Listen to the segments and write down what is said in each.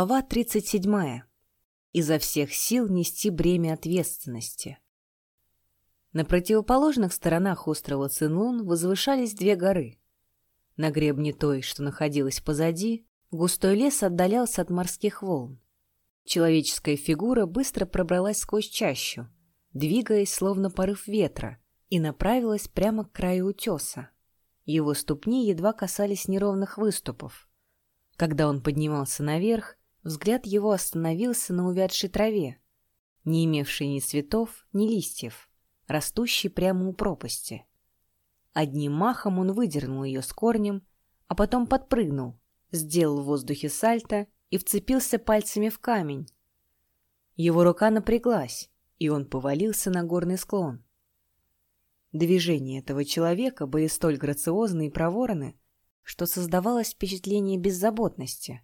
Глава 37. Изо всех сил нести бремя ответственности. На противоположных сторонах острова Цинлун возвышались две горы. На гребне той, что находилась позади, густой лес отдалялся от морских волн. Человеческая фигура быстро пробралась сквозь чащу, двигаясь словно порыв ветра, и направилась прямо к краю утеса. Его ступни едва касались неровных выступов — когда он поднимался наверх, взгляд его остановился на увядшей траве, не имевшей ни цветов, ни листьев, растущей прямо у пропасти. Одним махом он выдернул ее с корнем, а потом подпрыгнул, сделал в воздухе сальто и вцепился пальцами в камень. Его рука напряглась, и он повалился на горный склон. Движения этого человека были столь грациозны и проворны, что создавалось впечатление беззаботности.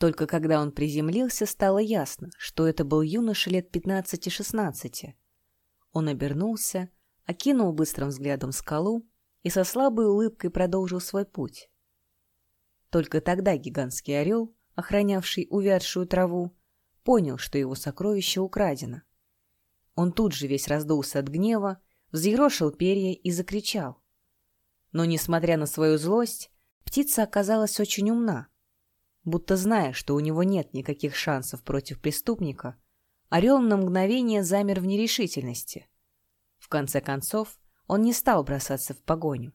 Только когда он приземлился, стало ясно, что это был юноша лет 15-16. Он обернулся, окинул быстрым взглядом скалу и со слабой улыбкой продолжил свой путь. Только тогда гигантский орел, охранявший увядшую траву, понял, что его сокровище украдено. Он тут же весь раздулся от гнева, взъерошил перья и закричал. Но, несмотря на свою злость, птица оказалась очень умна. Будто зная, что у него нет никаких шансов против преступника, орел на мгновение замер в нерешительности. В конце концов, он не стал бросаться в погоню.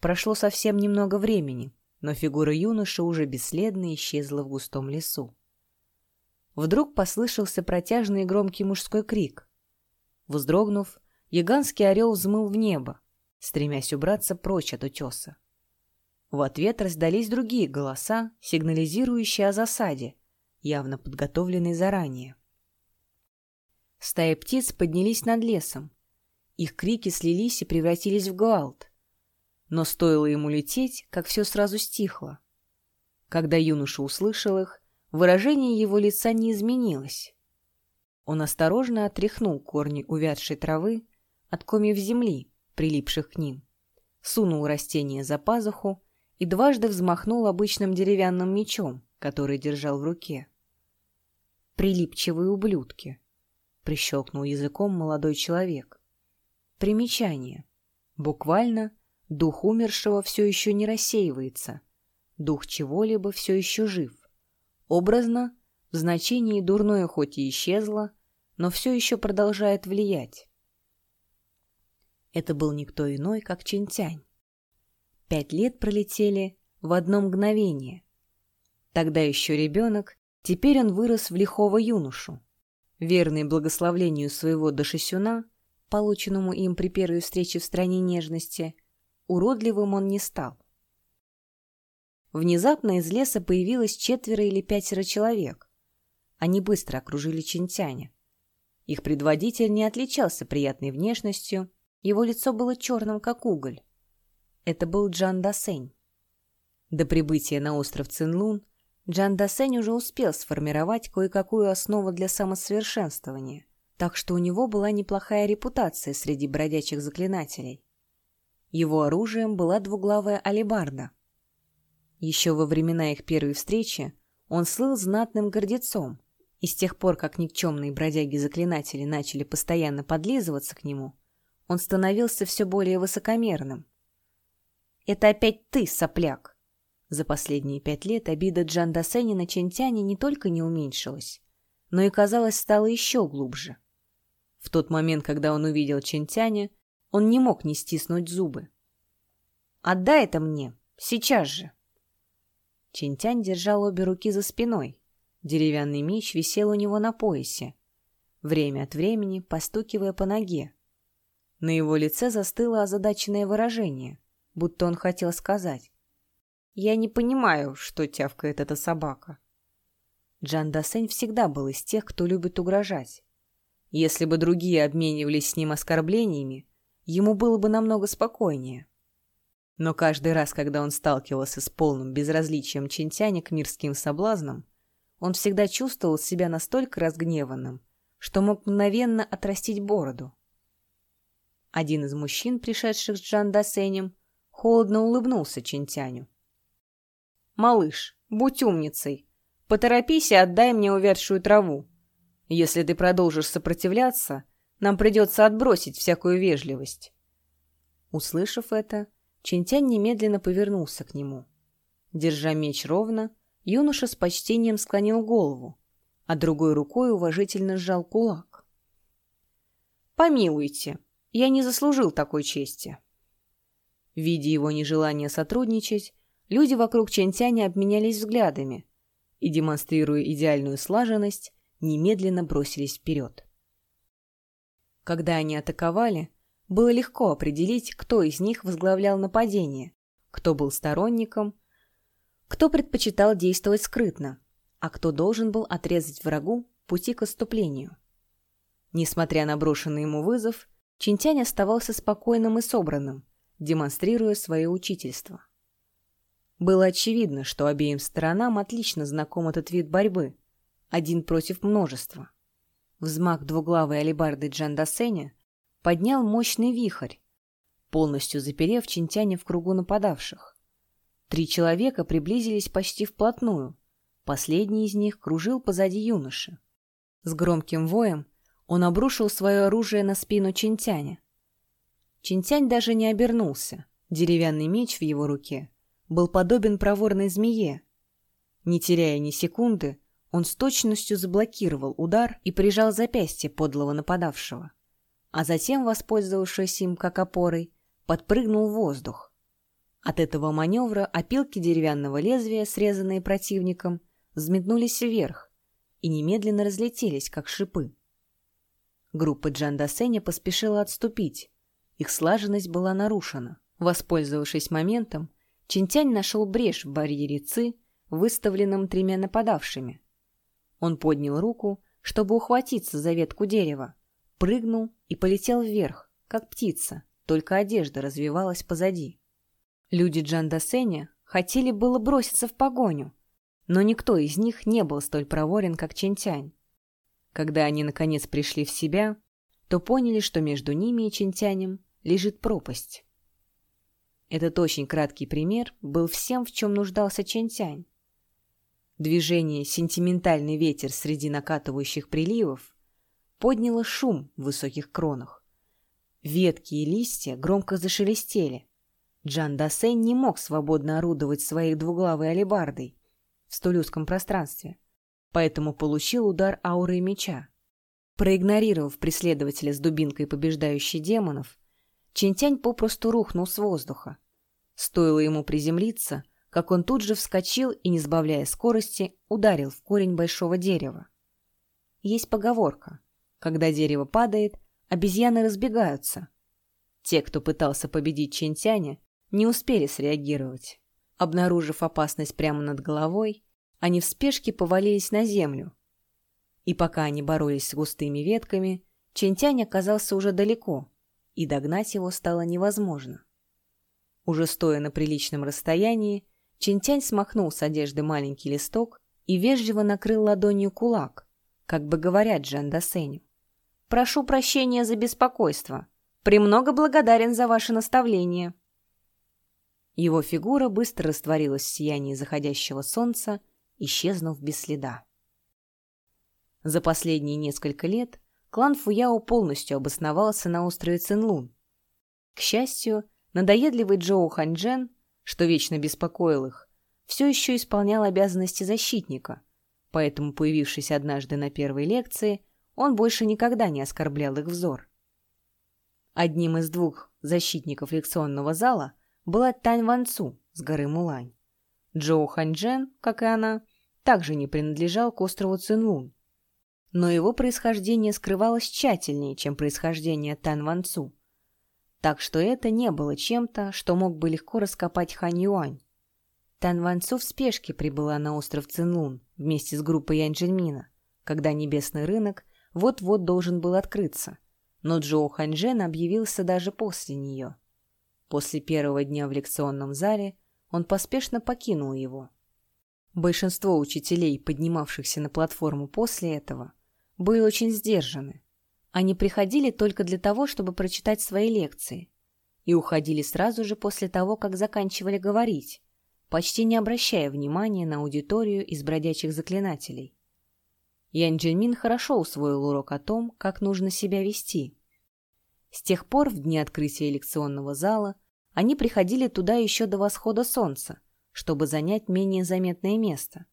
Прошло совсем немного времени, но фигура юноши уже бесследно исчезла в густом лесу. Вдруг послышался протяжный и громкий мужской крик. Вздрогнув, гигантский орел взмыл в небо, стремясь убраться прочь от утеса. В ответ раздались другие голоса, сигнализирующие о засаде, явно подготовленной заранее. Стаи птиц поднялись над лесом. Их крики слились и превратились в гвалт. Но стоило ему лететь, как все сразу стихло. Когда юноша услышал их, выражение его лица не изменилось. Он осторожно отряхнул корни увядшей травы от комьев земли, прилипших к ним, сунул растение за пазуху и дважды взмахнул обычным деревянным мечом, который держал в руке. «Прилипчивые ублюдки!» — прищелкнул языком молодой человек. Примечание. Буквально, дух умершего все еще не рассеивается, дух чего-либо все еще жив. Образно, в значении дурное хоть и исчезло, но все еще продолжает влиять. Это был никто иной, как Чинтянь. Пять лет пролетели в одно мгновение. Тогда еще ребенок, теперь он вырос в лихого юношу. Верный благословлению своего Дашисюна, полученному им при первой встрече в стране нежности, уродливым он не стал. Внезапно из леса появилось четверо или пятеро человек. Они быстро окружили Чинтяня. Их предводитель не отличался приятной внешностью, его лицо было черным, как уголь. Это был Джан Дасень. До прибытия на остров Цинлун Джан Дасень уже успел сформировать кое-какую основу для самосовершенствования, так что у него была неплохая репутация среди бродячих заклинателей. Его оружием была двуглавая алебарда. Еще во времена их первой встречи он слыл знатным гордецом, и с тех пор, как никчемные бродяги-заклинатели начали постоянно подлизываться к нему, он становился все более высокомерным. «Это опять ты, сопляк!» За последние пять лет обида Джан Дасени на Чентяне не только не уменьшилась, но и, казалось, стала еще глубже. В тот момент, когда он увидел Чентяня, он не мог не стиснуть зубы. «Отдай это мне! Сейчас же!» Чентянь держал обе руки за спиной. Деревянный меч висел у него на поясе, время от времени постукивая по ноге, на его лице застыло озадаченное выражение, будто он хотел сказать. «Я не понимаю, что тявкает эта собака». Джан Дасень всегда был из тех, кто любит угрожать. Если бы другие обменивались с ним оскорблениями, ему было бы намного спокойнее. Но каждый раз, когда он сталкивался с полным безразличием Чинтяня к мирским соблазнам, он всегда чувствовал себя настолько разгневанным, что мог мгновенно отрастить бороду. Один из мужчин, пришедших с Джан Дасенем, холодно улыбнулся Чинтяню. «Малыш, будь умницей, Поторопись и отдай мне увядшую траву. Если ты продолжишь сопротивляться, нам придется отбросить всякую вежливость». Услышав это, Чинтянь немедленно повернулся к нему. Держа меч ровно, юноша с почтением склонил голову, а другой рукой уважительно сжал кулак. «Помилуйте, я не заслужил такой чести». Видя его нежелание сотрудничать, люди вокруг Чентяня обменялись взглядами и, демонстрируя идеальную слаженность, немедленно бросились вперед. Когда они атаковали, было легко определить, кто из них возглавлял нападение, кто был сторонником, кто предпочитал действовать скрытно, а кто должен был отрезать врагу пути к отступлению. Несмотря на брошенный ему вызов, Чинтянь оставался спокойным и собранным, демонстрируя свое учительство. Было очевидно, что обеим сторонам отлично знаком этот вид борьбы, один против множества. Взмах двуглавой алебарды Джандасеня поднял мощный вихрь, полностью заперев Чинтяня в кругу нападавших. Три человека приблизились почти вплотную. Последний из них кружил позади юноши. С громким воем он обрушил свое оружие на спину Чинтяня. Чинтянь даже не обернулся. Деревянный меч в его руке был подобен проворной змее. Не теряя ни секунды, он с точностью заблокировал удар и прижал запястье подлого нападавшего. А затем, воспользовавшись им как опорой, подпрыгнул в воздух. От этого маневра опилки деревянного лезвия, срезанные противником, взметнулись вверх и немедленно разлетелись, как шипы. Группа Джандасеня поспешила отступить. Их слаженность была нарушена. Воспользовавшись моментом, Чинтянь нашел брешь в барьере Ци, выставленном тремя нападавшими. Он поднял руку, чтобы ухватиться за ветку дерева, прыгнул и полетел вверх, как птица, только одежда развивалась позади. Люди Джандасеня хотели было броситься в погоню, но никто из них не был столь проворен, как Чинтянь. Когда они, наконец, пришли в себя, то поняли, что между ними и Чинтянем лежит пропасть. Этот очень краткий пример был всем, в чем нуждался Чинтянь. Движение «Сентиментальный ветер среди накатывающих приливов» подняло шум в высоких кронах. Ветки и листья громко зашелестели. Джан Дасен не мог свободно орудовать своей двуглавой алебардой в столь узком пространстве, поэтому получил удар ауры меча. Проигнорировав преследователя с дубинкой побеждающий демонов, Чинтянь попросту рухнул с воздуха. Стоило ему приземлиться — как он тут же вскочил и, не сбавляя скорости, ударил в корень большого дерева. Есть поговорка. Когда дерево падает, обезьяны разбегаются. Те, кто пытался победить Чентяня, не успели среагировать. Обнаружив опасность прямо над головой, они в спешке повалились на землю. И пока они боролись с густыми ветками, Чентянь оказался уже далеко, и догнать его стало невозможно. Уже стоя на приличном расстоянии, Чинтянь смахнул с одежды маленький листок и вежливо накрыл ладонью кулак, как бы говоря Джан Дасеню. «Прошу прощения за беспокойство. Премного благодарен за ваше наставление». Его фигура быстро растворилась в сиянии заходящего солнца, исчезнув без следа. За последние несколько лет клан Фуяо полностью обосновался на острове Цинлун. К счастью, надоедливый Джоу Ханьчжен что вечно беспокоил их, все еще исполнял обязанности защитника, поэтому, появившись однажды на первой лекции, он больше никогда не оскорблял их взор. Одним из двух защитников лекционного зала была Тань Ван Цу с горы Мулань. Джоу Ханьчжен, как и она, также не принадлежал к острову Цинлун. Но его происхождение скрывалось тщательнее, чем происхождение Тань Ван Цу, так что это не было чем-то, что мог бы легко раскопать Хань Юань. Тан Ван Цу в спешке прибыла на остров Цинлун вместе с группой Янь Джельмина, когда небесный рынок вот-вот должен был открыться, но Джоу Ханьжен объявился даже после нее. После первого дня в лекционном зале он поспешно покинул его. Большинство учителей, поднимавшихся на платформу после этого, были очень сдержаны. Они приходили только для того, чтобы прочитать свои лекции, и уходили сразу же после того, как заканчивали говорить, почти не обращая внимания на аудиторию из бродячих заклинателей. Ян Джинмин хорошо усвоил урок о том, как нужно себя вести. С тех пор, в дни открытия лекционного зала, они приходили туда еще до восхода солнца, чтобы занять менее заметное место.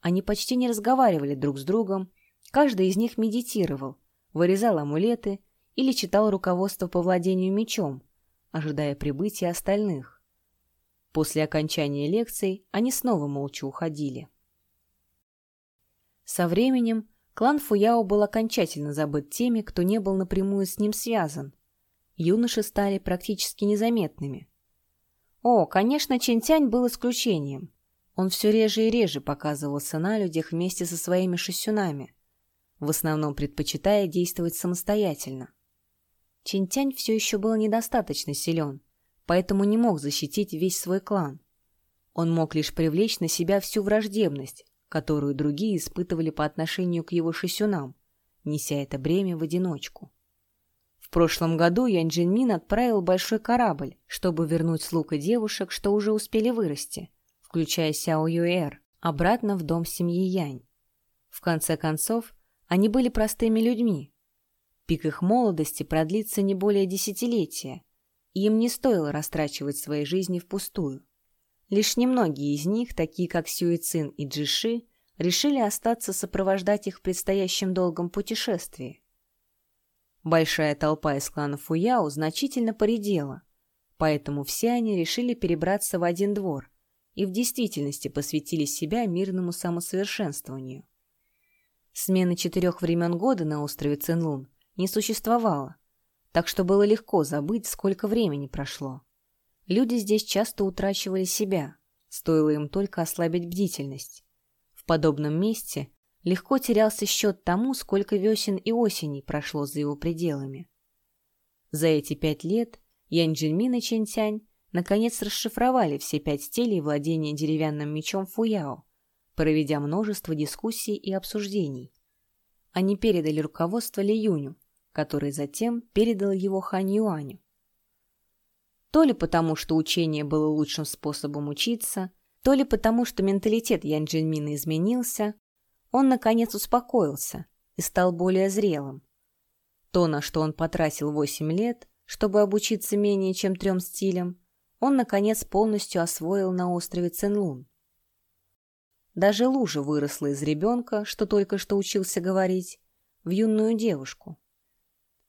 Они почти не разговаривали друг с другом, каждый из них медитировал, вырезал амулеты или читал руководство по владению мечом, ожидая прибытия остальных. После окончания лекций они снова молча уходили. Со временем клан Фуяо был окончательно забыт теми, кто не был напрямую с ним связан. Юноши стали практически незаметными. О, конечно, Чинтянь был исключением. Он все реже и реже показывался на людях вместе со своими шесюнами, в основном предпочитая действовать самостоятельно. Чинтянь все еще был недостаточно силен, поэтому не мог защитить весь свой клан. Он мог лишь привлечь на себя всю враждебность, которую другие испытывали по отношению к его шесюнам, неся это бремя в одиночку. В прошлом году Ян Джинмин отправил большой корабль, чтобы вернуть слуг и девушек, что уже успели вырасти, включая Сяо Юэр, обратно в дом семьи Янь. В конце концов, они были простыми людьми. Пик их молодости продлится не более десятилетия, и им не стоило растрачивать свои жизни впустую. Лишь немногие из них, такие как Сюэцин и Джиши, решили остаться сопровождать их в предстоящем долгом путешествии. Большая толпа из клана Фуяо значительно поредела, поэтому все они решили перебраться в один двор и в действительности посвятили себя мирному самосовершенствованию. Смены четырех времен года на острове Цинлун не существовало, так что было легко забыть, сколько времени прошло. Люди здесь часто утрачивали себя, стоило им только ослабить бдительность. В подобном месте легко терялся счет тому, сколько весен и осеней прошло за его пределами. За эти пять лет Янь Джинмин и Чэнь наконец расшифровали все пять стилей владения деревянным мечом Фуяо, проведя множество дискуссий и обсуждений. Они передали руководство Ли Юню, который затем передал его Хань Юаню. То ли потому, что учение было лучшим способом учиться, то ли потому, что менталитет Ян Джинмина изменился, он, наконец, успокоился и стал более зрелым. То, на что он потратил 8 лет, чтобы обучиться менее чем трем стилям, он, наконец, полностью освоил на острове Ценлун. Даже лужа выросла из ребенка, что только что учился говорить, в юную девушку.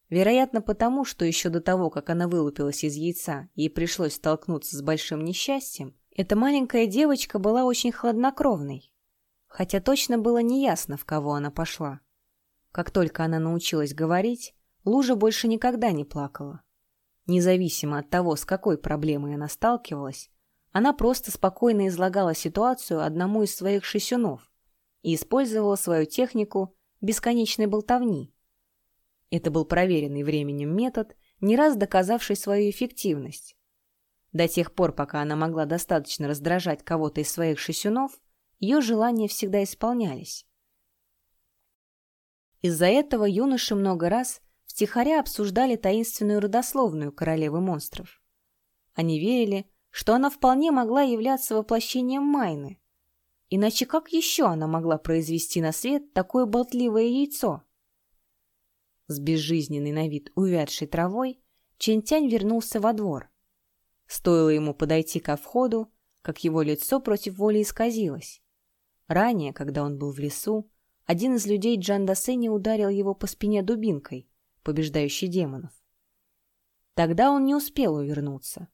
Вероятно, потому, что еще до того, как она вылупилась из яйца, ей пришлось столкнуться с большим несчастьем, эта маленькая девочка была очень хладнокровной. Хотя точно было неясно, в кого она пошла. Как только она научилась говорить, Лужа больше никогда не плакала. Независимо от того, с какой проблемой она сталкивалась, она просто спокойно излагала ситуацию одному из своих шесюнов и использовала свою технику бесконечной болтовни, это был проверенный временем метод, не раз доказавший свою эффективность. До тех пор, пока она могла достаточно раздражать кого-то из своих шесюнов, ее желания всегда исполнялись. Из-за этого юноши много раз втихаря обсуждали таинственную родословную королевы монстров. Они верили, что она вполне могла являться воплощением Майны. Иначе как еще она могла произвести на свет такое болтливое яйцо? с безжизненной на вид увядшей травой, Чентянь вернулся во двор. Стоило ему подойти ко входу, как его лицо против воли исказилось. Ранее, когда он был в лесу, один из людей Джандасени ударил его по спине дубинкой, побеждающей демонов. Тогда он не успел увернуться.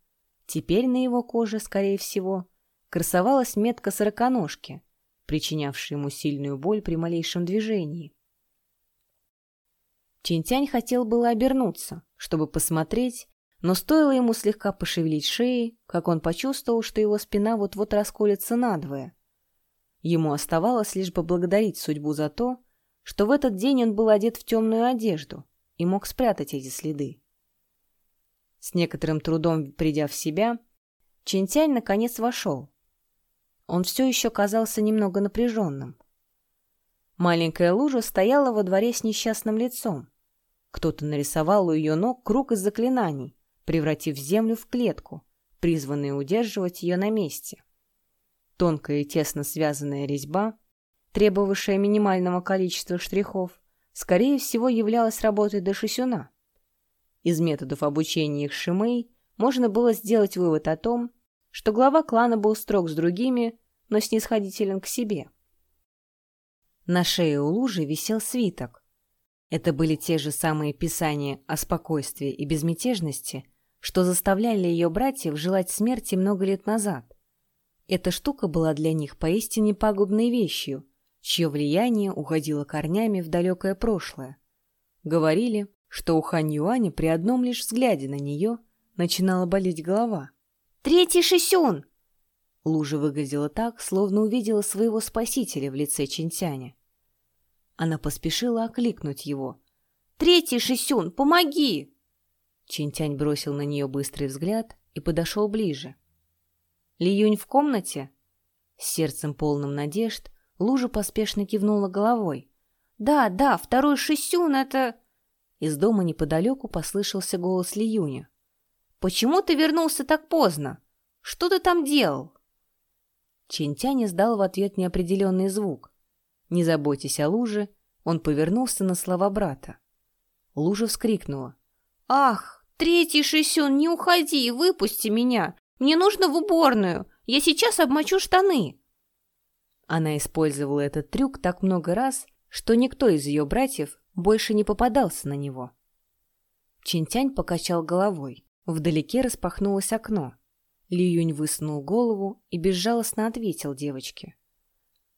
Теперь на его коже, скорее всего, красовалась метка сороконожки, причинявшая ему сильную боль при малейшем движении. Чинтянь хотел было обернуться, чтобы посмотреть, но стоило ему слегка пошевелить шеей, как он почувствовал, что его спина вот-вот расколется надвое. Ему оставалось лишь поблагодарить судьбу за то, что в этот день он был одет в темную одежду и мог спрятать эти следы. С некоторым трудом придя в себя, Чинтянь наконец вошел. Он все еще казался немного напряженным. Маленькая лужа стояла во дворе с несчастным лицом. Кто-то нарисовал у ее ног круг из заклинаний, превратив землю в клетку, призванную удерживать ее на месте. Тонкая и тесно связанная резьба, требовавшая минимального количества штрихов, скорее всего являлась работой Дашисюна. Из методов обучения их Шимей можно было сделать вывод о том, что глава клана был строг с другими, но снисходителен к себе. На шее у лужи висел свиток. Это были те же самые писания о спокойствии и безмятежности, что заставляли ее братьев желать смерти много лет назад. Эта штука была для них поистине пагубной вещью, чье влияние уходило корнями в далекое прошлое. Говорили, что у Хань Юаня при одном лишь взгляде на нее начинала болеть голова. «Третий Шисюн!» Лужа выглядела так, словно увидела своего спасителя в лице Чинтяня. Она поспешила окликнуть его. «Третий Шисюн, помоги!» Чинтянь бросил на нее быстрый взгляд и подошел ближе. «Ли Юнь в комнате?» С сердцем полным надежд Лужа поспешно кивнула головой. «Да, да, второй Шисюн — это...» Из дома неподалеку послышался голос Ли Юня. «Почему ты вернулся так поздно? Что ты там делал?» Чинтянь издал в ответ неопределенный звук. Не заботясь о луже, он повернулся на слова брата. Лужа вскрикнула. «Ах, третий Шисюн, не уходи, выпусти меня! Мне нужно в уборную! Я сейчас обмочу штаны!» Она использовала этот трюк так много раз, что никто из ее братьев больше не попадался на него. Чинтянь покачал головой. Вдалеке распахнулось окно. Ли Юнь высунул голову и безжалостно ответил девочке.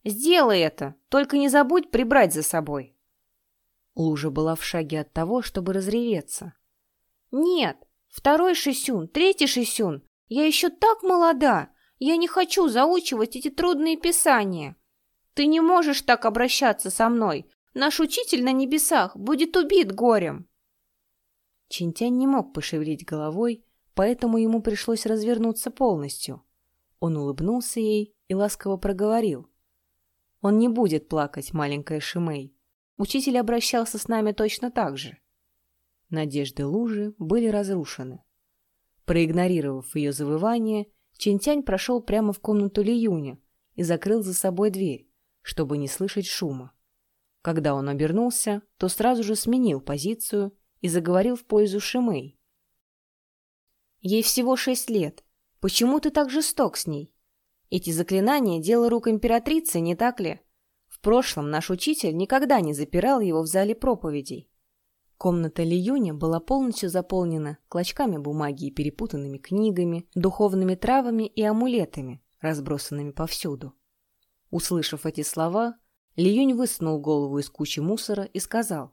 «Сделай это, только не забудь прибрать за собой». Лужа была в шаге от того, чтобы разреветься. «Нет, второй Шисюн, третий Шисюн, я еще так молода, я не хочу заучивать эти трудные писания. Ты не можешь так обращаться со мной, наш учитель на небесах будет убит горем». Чинтянь не мог пошевелить головой, поэтому ему пришлось развернуться полностью. Он улыбнулся ей и ласково проговорил. «Он не будет плакать, маленькая Шимей. Учитель обращался с нами точно так же». Надежды лужи были разрушены. Проигнорировав ее завывание, Чинтянь прошел прямо в комнату Лиюня и закрыл за собой дверь, чтобы не слышать шума. Когда он обернулся, то сразу же сменил позицию и заговорил в пользу Шимей, Ей всего шесть лет. Почему ты так жесток с ней? Эти заклинания — дело рук императрицы, не так ли? В прошлом наш учитель никогда не запирал его в зале проповедей. Комната Лиюня была полностью заполнена клочками бумаги и перепутанными книгами, духовными травами и амулетами, разбросанными повсюду. Услышав эти слова, Лиюнь высунул голову из кучи мусора и сказал,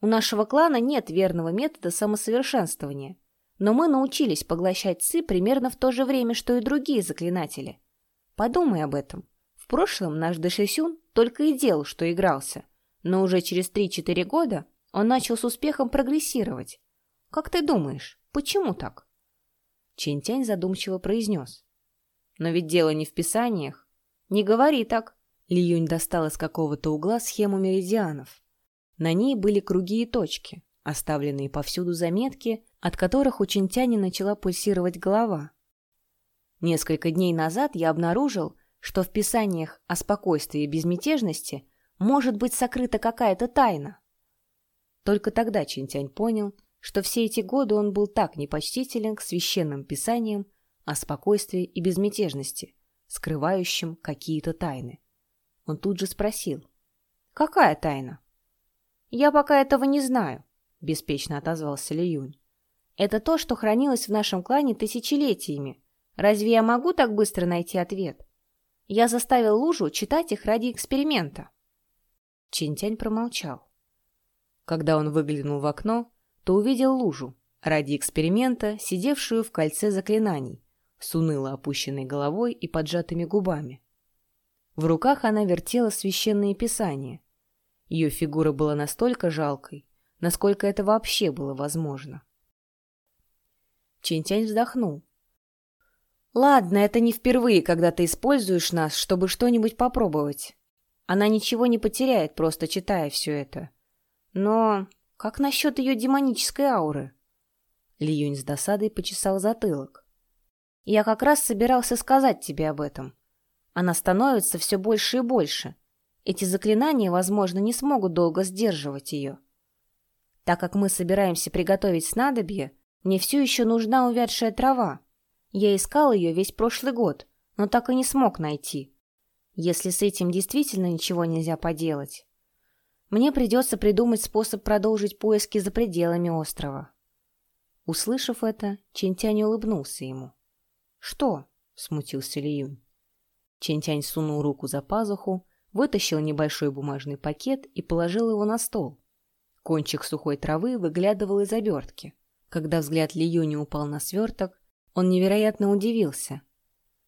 «У нашего клана нет верного метода самосовершенствования. Но мы научились поглощать ци примерно в то же время, что и другие заклинатели. Подумай об этом. В прошлом наш Дэшисюн только и делал, что игрался, но уже через 3-4 года он начал с успехом прогрессировать. Как ты думаешь, почему так? Чинтянь задумчиво произнес. Но ведь дело не в писаниях. Не говори так. Ли Юнь достал из какого-то угла схему меридианов. На ней были круги и точки, оставленные повсюду заметки, от которых у Чинтяни начала пульсировать голова. Несколько дней назад я обнаружил, что в писаниях о спокойствии и безмятежности может быть сокрыта какая-то тайна. Только тогда Чинтянь понял, что все эти годы он был так непочтителен к священным писаниям о спокойствии и безмятежности, скрывающим какие-то тайны. Он тут же спросил, «Какая тайна?» «Я пока этого не знаю», — беспечно отозвался Ли Юнь. Это то, что хранилось в нашем клане тысячелетиями. Разве я могу так быстро найти ответ? Я заставил Лужу читать их ради эксперимента. Чинтянь промолчал. Когда он выглянул в окно, то увидел Лужу, ради эксперимента, сидевшую в кольце заклинаний, с уныло опущенной головой и поджатыми губами. В руках она вертела священные писания. Ее фигура была настолько жалкой, насколько это вообще было возможно. Чинтянь вздохнул. «Ладно, это не впервые, когда ты используешь нас, чтобы что-нибудь попробовать. Она ничего не потеряет, просто читая все это. Но как насчет ее демонической ауры?» Ли Юнь с досадой почесал затылок. «Я как раз собирался сказать тебе об этом. Она становится все больше и больше. Эти заклинания, возможно, не смогут долго сдерживать ее. Так как мы собираемся приготовить снадобье, мне все еще нужна увядшая трава. Я искал ее весь прошлый год, но так и не смог найти. Если с этим действительно ничего нельзя поделать, мне придется придумать способ продолжить поиски за пределами острова. Услышав это, Чентянь улыбнулся ему. «Что?» — смутился Лиюнь. Чентянь сунул руку за пазуху, вытащил небольшой бумажный пакет и положил его на стол. Кончик сухой травы выглядывал из обертки. Когда взгляд Лиюни упал на сверток, он невероятно удивился.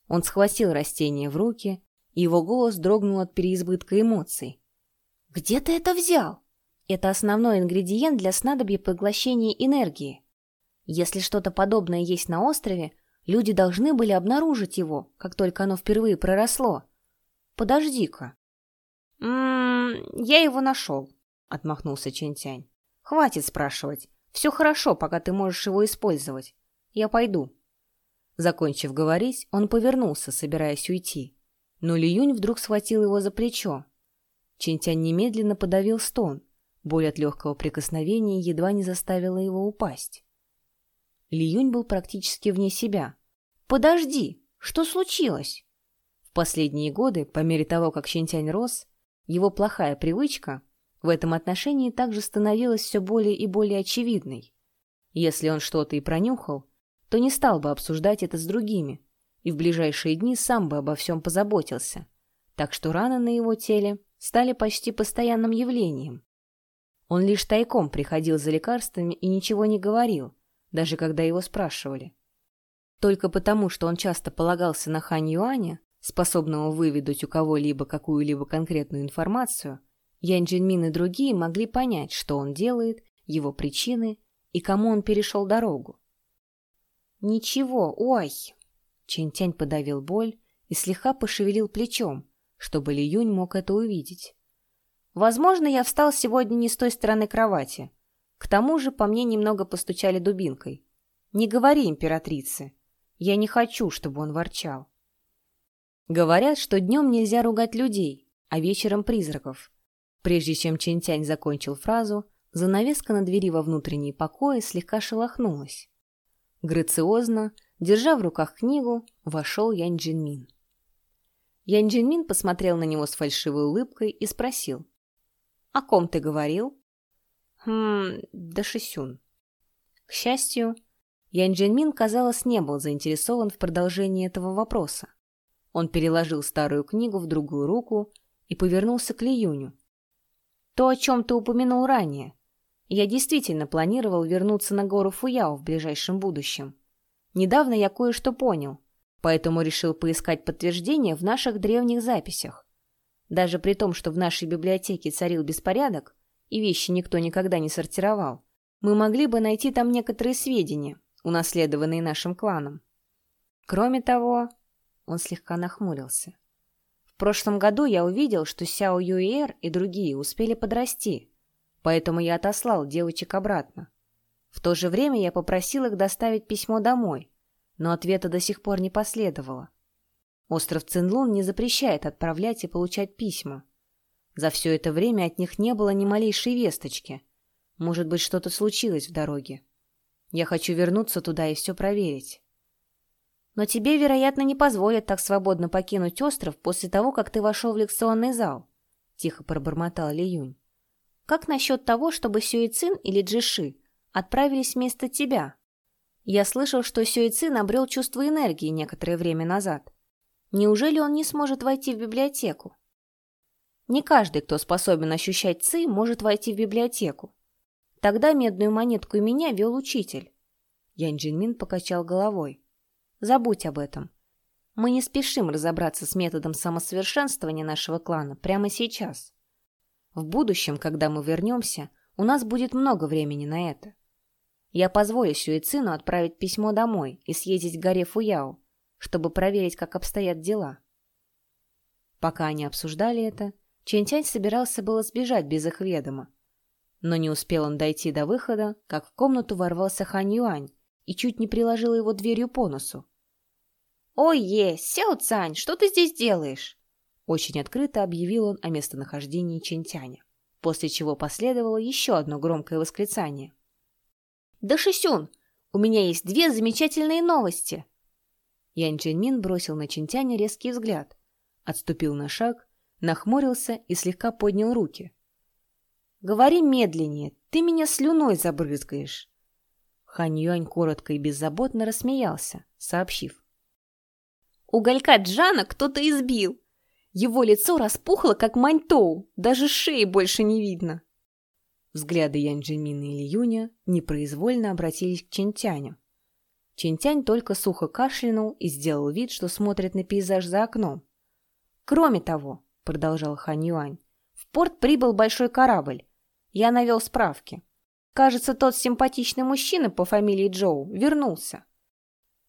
Он схватил растение в руки, и его голос дрогнул от переизбытка эмоций. «Где ты это взял?» «Это основной ингредиент для снадобья поглощения энергии. Если что-то подобное есть на острове, люди должны были обнаружить его, как только оно впервые проросло. Подожди-ка». «М-м, я его нашел», — отмахнулся Чентянь. «Хватит спрашивать. Все хорошо, пока ты можешь его использовать. Я пойду». Закончив говорить, он повернулся, собираясь уйти. Но Ли Юнь вдруг схватил его за плечо. Чинтянь немедленно подавил стон. Боль от легкого прикосновения едва не заставила его упасть. Ли Юнь был практически вне себя. «Подожди! Что случилось?» В последние годы, по мере того, как Чинтянь рос, его плохая привычка в этом отношении также становилась все более и более очевидной. Если он что-то и пронюхал, то не стал бы обсуждать это с другими, и в ближайшие дни сам бы обо всем позаботился. Так что раны на его теле стали почти постоянным явлением. Он лишь тайком приходил за лекарствами и ничего не говорил, даже когда его спрашивали. Только потому, что он часто полагался на Хань Юаня, способного выведать у кого-либо какую-либо конкретную информацию, Янь Джинмин и другие могли понять, что он делает, его причины и кому он перешел дорогу. «Ничего, ой!» Чинтянь подавил боль и слегка пошевелил плечом, чтобы Ли Юнь мог это увидеть. «Возможно, я встал сегодня не с той стороны кровати. К тому же по мне немного постучали дубинкой. Не говори императрице. Я не хочу, чтобы он ворчал». Говорят, что днем нельзя ругать людей, а вечером призраков. Прежде чем Чинтянь закончил фразу, занавеска на двери во внутренние покои слегка шелохнулась. Грациозно, держа в руках книгу, вошел Янь Джинмин. Янь Джинмин посмотрел на него с фальшивой улыбкой и спросил. «О ком ты говорил?» «Хм, да Шисюн». К счастью, Янь Джинмин, казалось, не был заинтересован в продолжении этого вопроса. Он переложил старую книгу в другую руку и повернулся к Лиюню. «То, о чем ты упомянул ранее. Я действительно планировал вернуться на гору Фуяо в ближайшем будущем. Недавно я кое-что понял, поэтому решил поискать подтверждение в наших древних записях. Даже при том, что в нашей библиотеке царил беспорядок, и вещи никто никогда не сортировал, мы могли бы найти там некоторые сведения, унаследованные нашим кланом. Кроме того, он слегка нахмурился. В прошлом году я увидел, что Сяо Юэр и другие успели подрасти, поэтому я отослал девочек обратно. В то же время я попросил их доставить письмо домой, но ответа до сих пор не последовало. Остров Цинлун не запрещает отправлять и получать письма. За все это время от них не было ни малейшей весточки. Может быть, что-то случилось в дороге. Я хочу вернуться туда и все проверить. Но тебе, вероятно, не позволят так свободно покинуть остров после того, как ты вошел в лекционный зал, — тихо пробормотал Ли Юнь. Как насчет того, чтобы Сюэцин или Джиши отправились вместо тебя? Я слышал, что Сюэцин обрел чувство энергии некоторое время назад. Неужели он не сможет войти в библиотеку? Не каждый, кто способен ощущать ци, может войти в библиотеку. Тогда медную монетку и меня вел учитель. Ян Джинмин покачал головой. Забудь об этом. Мы не спешим разобраться с методом самосовершенствования нашего клана прямо сейчас. В будущем, когда мы вернемся, у нас будет много времени на это. Я позволю Сюэцину отправить письмо домой и съездить к горе Фуяо, чтобы проверить, как обстоят дела. Пока они обсуждали это, Чентянь собирался было сбежать без их ведома. Но не успел он дойти до выхода, как в комнату ворвался Хань Юань и чуть не приложил его дверью по носу. «Ой-е, Сяо Цань, что ты здесь делаешь?» Очень открыто объявил он о местонахождении Чинтяня, после чего последовало еще одно громкое восклицание. «Да, Шисюн, у меня есть две замечательные новости!» Ян Джинмин бросил на Чинтяня резкий взгляд, отступил на шаг, нахмурился и слегка поднял руки. «Говори медленнее, ты меня слюной забрызгаешь!» Хань Юань коротко и беззаботно рассмеялся, сообщив. Уголька Джана кто-то избил. Его лицо распухло, как маньтоу, даже шеи больше не видно. Взгляды Ян Джимина и Юня непроизвольно обратились к Чинтяню. Чинтянь только сухо кашлянул и сделал вид, что смотрит на пейзаж за окном. «Кроме того», — продолжал Хан Юань, — «в порт прибыл большой корабль. Я навел справки. Кажется, тот симпатичный мужчина по фамилии Джоу вернулся».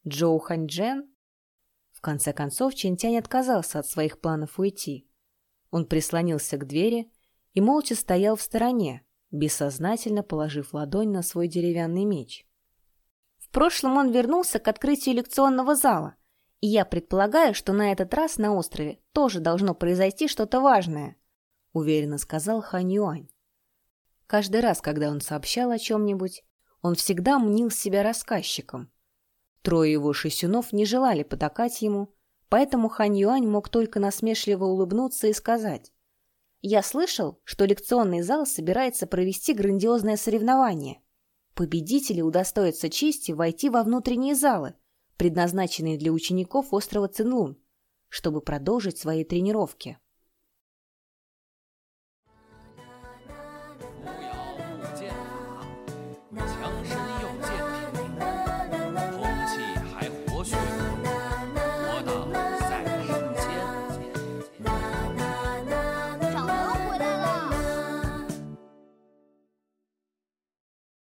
Джоу Ханьчжен в конце концов, Чинтянь отказался от своих планов уйти. Он прислонился к двери и молча стоял в стороне, бессознательно положив ладонь на свой деревянный меч. В прошлом он вернулся к открытию лекционного зала, и я предполагаю, что на этот раз на острове тоже должно произойти что-то важное, уверенно сказал Хань Юань. Каждый раз, когда он сообщал о чем-нибудь, он всегда мнил себя рассказчиком, Трое его шесюнов не желали потакать ему, поэтому Хань Юань мог только насмешливо улыбнуться и сказать. «Я слышал, что лекционный зал собирается провести грандиозное соревнование. Победители удостоятся чести войти во внутренние залы, предназначенные для учеников острова Цинлун, чтобы продолжить свои тренировки».